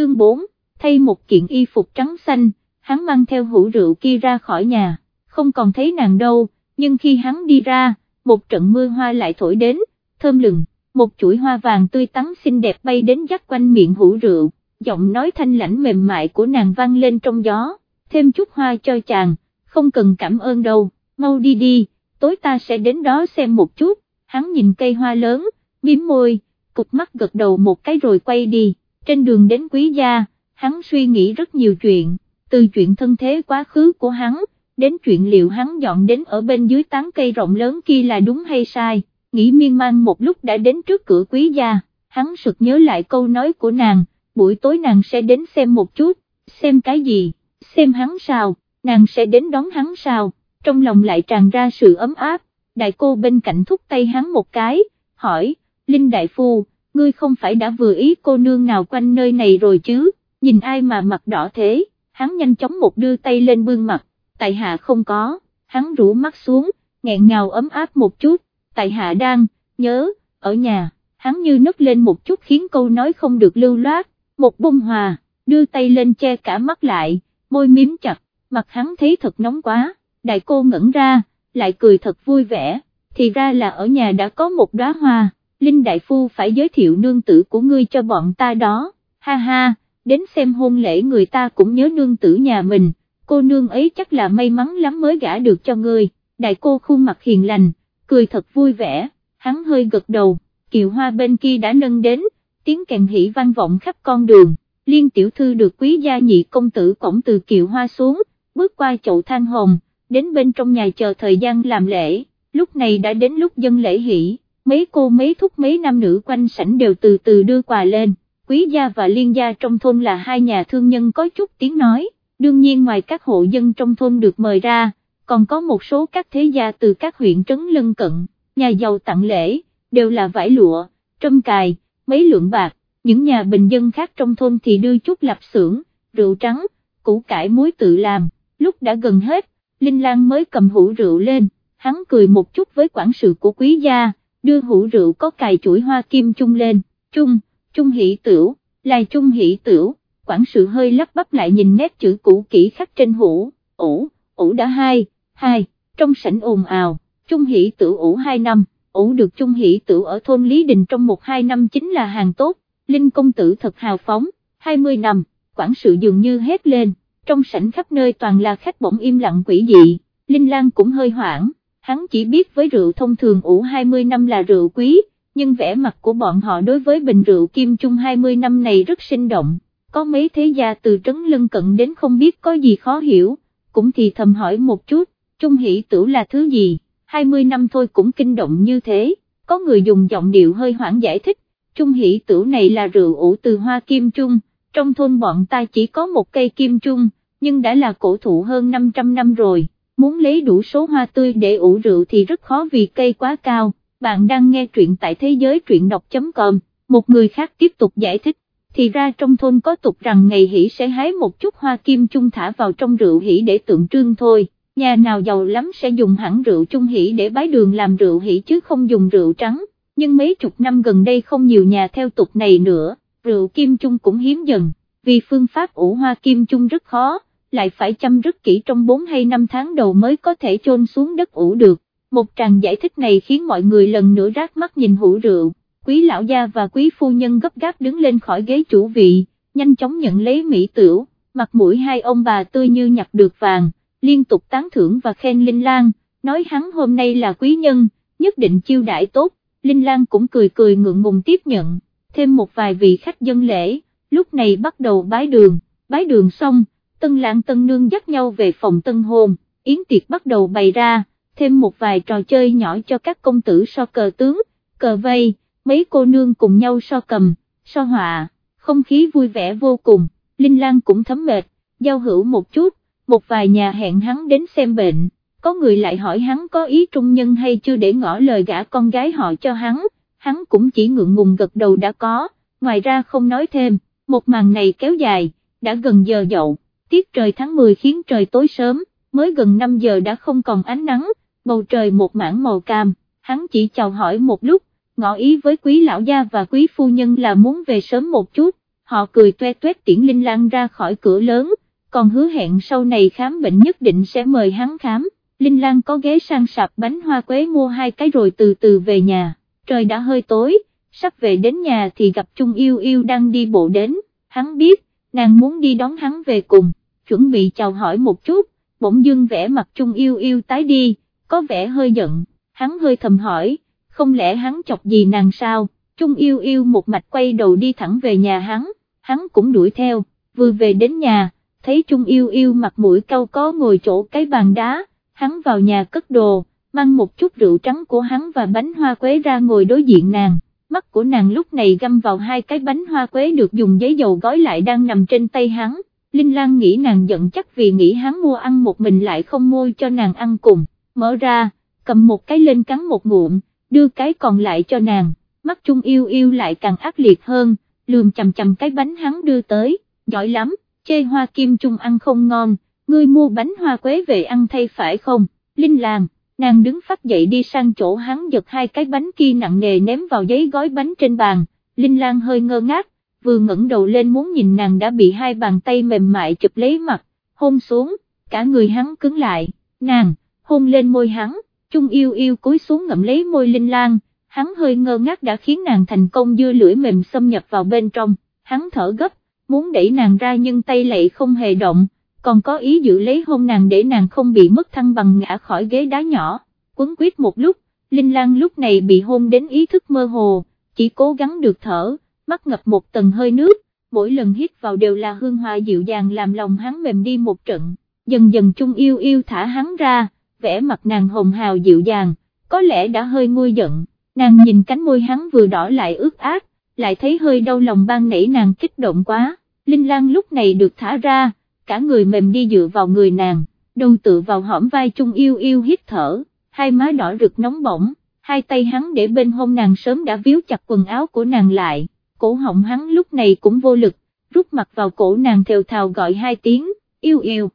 chương 4, thay một kiện y phục trắng xanh, hắn mang theo hũ rượu kia ra khỏi nhà, không còn thấy nàng đâu, nhưng khi hắn đi ra, một trận mưa hoa lại thổi đến, thơm lừng, một chuỗi hoa vàng tươi tắn xinh đẹp bay đến dắt quanh miệng hũ rượu, giọng nói thanh lãnh mềm mại của nàng vang lên trong gió, thêm chút hoa cho chàng, không cần cảm ơn đâu, mau đi đi, tối ta sẽ đến đó xem một chút, hắn nhìn cây hoa lớn, miếm môi, cục mắt gật đầu một cái rồi quay đi, trên đường đến quý gia, hắn suy nghĩ rất nhiều chuyện, từ chuyện thân thế quá khứ của hắn, đến chuyện liệu hắn dọn đến ở bên dưới tán cây rộng lớn kia là đúng hay sai, nghĩ miên man một lúc đã đến trước cửa quý gia, hắn sực nhớ lại câu nói của nàng, buổi tối nàng sẽ đến xem một chút, xem cái gì, xem hắn sao, nàng sẽ đến đón hắn sao, trong lòng lại tràn ra sự ấm áp, đại cô bên cạnh thúc tay hắn một cái, hỏi, Linh Đại Phu, ngươi không phải đã vừa ý cô nương nào quanh nơi này rồi chứ, nhìn ai mà mặt đỏ thế, hắn nhanh chóng một đưa tay lên bương mặt, tại hạ không có, hắn rũ mắt xuống, nghẹn ngào ấm áp một chút, tại hạ đang, nhớ, ở nhà, hắn như nứt lên một chút khiến câu nói không được lưu loát, một bông hòa, đưa tay lên che cả mắt lại, môi miếm chặt, mặt hắn thấy thật nóng quá, đại cô ngẩn ra, lại cười thật vui vẻ, thì ra là ở nhà đã có một đóa hoa, Linh Đại Phu phải giới thiệu nương tử của ngươi cho bọn ta đó, ha ha, đến xem hôn lễ người ta cũng nhớ nương tử nhà mình, cô nương ấy chắc là may mắn lắm mới gả được cho ngươi, đại cô khuôn mặt hiền lành, cười thật vui vẻ, hắn hơi gật đầu, kiều hoa bên kia đã nâng đến, tiếng kèn hỉ vang vọng khắp con đường, liên tiểu thư được quý gia nhị công tử cổng từ kiều hoa xuống, bước qua chậu than hồng, đến bên trong nhà chờ thời gian làm lễ, lúc này đã đến lúc dân lễ hỉ mấy cô mấy thúc mấy nam nữ quanh sảnh đều từ từ đưa quà lên, quý gia và liên gia trong thôn là hai nhà thương nhân có chút tiếng nói, đương nhiên ngoài các hộ dân trong thôn được mời ra, còn có một số các thế gia từ các huyện trấn lân cận, nhà giàu tặng lễ, đều là vải lụa, trâm cài, mấy lượng bạc, những nhà bình dân khác trong thôn thì đưa chút lạp xưởng, rượu trắng, củ cải muối tự làm, lúc đã gần hết, Linh Lan mới cầm hũ rượu lên, hắn cười một chút với quản sự của quý gia, đưa hũ rượu có cài chuỗi hoa kim chung lên, chung, chung hỷ tửu, là chung hỷ tửu, quản sự hơi lắp bắp lại nhìn nét chữ cũ kỹ khắc trên hũ, ủ, ủ đã hai, hai, trong sảnh ồn ào, chung hỷ tửu ủ hai năm, ủ được chung hỷ tửu ở thôn Lý Đình trong một hai năm chính là hàng tốt, Linh công tử thật hào phóng, 20 năm, quản sự dường như hét lên, trong sảnh khắp nơi toàn là khách bỗng im lặng quỷ dị, Linh Lan cũng hơi hoảng, hắn chỉ biết với rượu thông thường ủ 20 năm là rượu quý, nhưng vẻ mặt của bọn họ đối với bình rượu kim chung 20 năm này rất sinh động, có mấy thế gia từ trấn lân cận đến không biết có gì khó hiểu, cũng thì thầm hỏi một chút, trung hỷ tử là thứ gì, 20 năm thôi cũng kinh động như thế, có người dùng giọng điệu hơi hoảng giải thích, trung hỷ tử này là rượu ủ từ hoa kim chung, trong thôn bọn ta chỉ có một cây kim chung, nhưng đã là cổ thụ hơn 500 năm rồi, muốn lấy đủ số hoa tươi để ủ rượu thì rất khó vì cây quá cao, bạn đang nghe truyện tại thế giới truyện đọc.com, một người khác tiếp tục giải thích, thì ra trong thôn có tục rằng ngày hỷ sẽ hái một chút hoa kim chung thả vào trong rượu hỷ để tượng trưng thôi, nhà nào giàu lắm sẽ dùng hẳn rượu chung hỷ để bái đường làm rượu hỷ chứ không dùng rượu trắng, nhưng mấy chục năm gần đây không nhiều nhà theo tục này nữa, rượu kim chung cũng hiếm dần, vì phương pháp ủ hoa kim chung rất khó lại phải chăm rất kỹ trong 4 hay 5 tháng đầu mới có thể chôn xuống đất ủ được. Một tràng giải thích này khiến mọi người lần nữa rác mắt nhìn hũ rượu, quý lão gia và quý phu nhân gấp gáp đứng lên khỏi ghế chủ vị, nhanh chóng nhận lấy mỹ tửu, mặt mũi hai ông bà tươi như nhặt được vàng, liên tục tán thưởng và khen Linh Lan, nói hắn hôm nay là quý nhân, nhất định chiêu đãi tốt, Linh Lan cũng cười cười ngượng ngùng tiếp nhận, thêm một vài vị khách dân lễ, lúc này bắt đầu bái đường, bái đường xong, tân lãng tân nương dắt nhau về phòng tân hôn, yến tiệc bắt đầu bày ra, thêm một vài trò chơi nhỏ cho các công tử so cờ tướng, cờ vây, mấy cô nương cùng nhau so cầm, so họa, không khí vui vẻ vô cùng, Linh Lan cũng thấm mệt, giao hữu một chút, một vài nhà hẹn hắn đến xem bệnh, có người lại hỏi hắn có ý trung nhân hay chưa để ngỏ lời gả con gái họ cho hắn, hắn cũng chỉ ngượng ngùng gật đầu đã có, ngoài ra không nói thêm, một màn này kéo dài, đã gần giờ dậu tiết trời tháng 10 khiến trời tối sớm, mới gần 5 giờ đã không còn ánh nắng, bầu trời một mảng màu cam, hắn chỉ chào hỏi một lúc, ngỏ ý với quý lão gia và quý phu nhân là muốn về sớm một chút, họ cười toe toét tiễn Linh Lan ra khỏi cửa lớn, còn hứa hẹn sau này khám bệnh nhất định sẽ mời hắn khám. Linh Lan có ghé sang sạp bánh hoa quế mua hai cái rồi từ từ về nhà, trời đã hơi tối, sắp về đến nhà thì gặp Trung Yêu Yêu đang đi bộ đến, hắn biết, nàng muốn đi đón hắn về cùng, chuẩn bị chào hỏi một chút, bỗng dưng vẽ mặt Trung Yêu Yêu tái đi, có vẻ hơi giận, hắn hơi thầm hỏi, không lẽ hắn chọc gì nàng sao, Trung Yêu Yêu một mạch quay đầu đi thẳng về nhà hắn, hắn cũng đuổi theo, vừa về đến nhà, thấy Trung Yêu Yêu mặt mũi cau có ngồi chỗ cái bàn đá, hắn vào nhà cất đồ, mang một chút rượu trắng của hắn và bánh hoa quế ra ngồi đối diện nàng, mắt của nàng lúc này găm vào hai cái bánh hoa quế được dùng giấy dầu gói lại đang nằm trên tay hắn, Linh Lan nghĩ nàng giận chắc vì nghĩ hắn mua ăn một mình lại không mua cho nàng ăn cùng, mở ra, cầm một cái lên cắn một ngụm, đưa cái còn lại cho nàng, mắt Trung Yêu Yêu lại càng ác liệt hơn, lườm chầm chầm cái bánh hắn đưa tới, giỏi lắm, chê hoa kim Trung ăn không ngon ngươi mua bánh hoa quế về ăn thay phải không, Linh Lan, nàng đứng phát dậy đi sang chỗ hắn giật hai cái bánh kia nặng nề ném vào giấy gói bánh trên bàn, Linh Lan hơi ngơ ngác, vừa ngẩng đầu lên muốn nhìn nàng đã bị hai bàn tay mềm mại chụp lấy mặt, hôn xuống, cả người hắn cứng lại, nàng, hôn lên môi hắn, chung yêu yêu cúi xuống ngậm lấy môi Linh Lan, hắn hơi ngơ ngác đã khiến nàng thành công dưa lưỡi mềm xâm nhập vào bên trong, hắn thở gấp, muốn đẩy nàng ra nhưng tay lại không hề động còn có ý giữ lấy hôn nàng để nàng không bị mất thăng bằng ngã khỏi ghế đá nhỏ, quấn quyết một lúc, Linh Lan lúc này bị hôn đến ý thức mơ hồ, chỉ cố gắng được thở, mắt ngập một tầng hơi nước, mỗi lần hít vào đều là hương hoa dịu dàng làm lòng hắn mềm đi một trận, dần dần chung yêu yêu thả hắn ra, vẽ mặt nàng hồng hào dịu dàng, có lẽ đã hơi nguôi giận, nàng nhìn cánh môi hắn vừa đỏ lại ướt át, lại thấy hơi đau lòng ban nảy nàng kích động quá, Linh Lan lúc này được thả ra, cả người mềm đi dựa vào người nàng, đầu tự vào hõm vai chung yêu yêu hít thở, hai má đỏ rực nóng bỏng, hai tay hắn để bên hông nàng sớm đã víu chặt quần áo của nàng lại, cổ họng hắn lúc này cũng vô lực, rút mặt vào cổ nàng thều thào gọi hai tiếng, yêu yêu.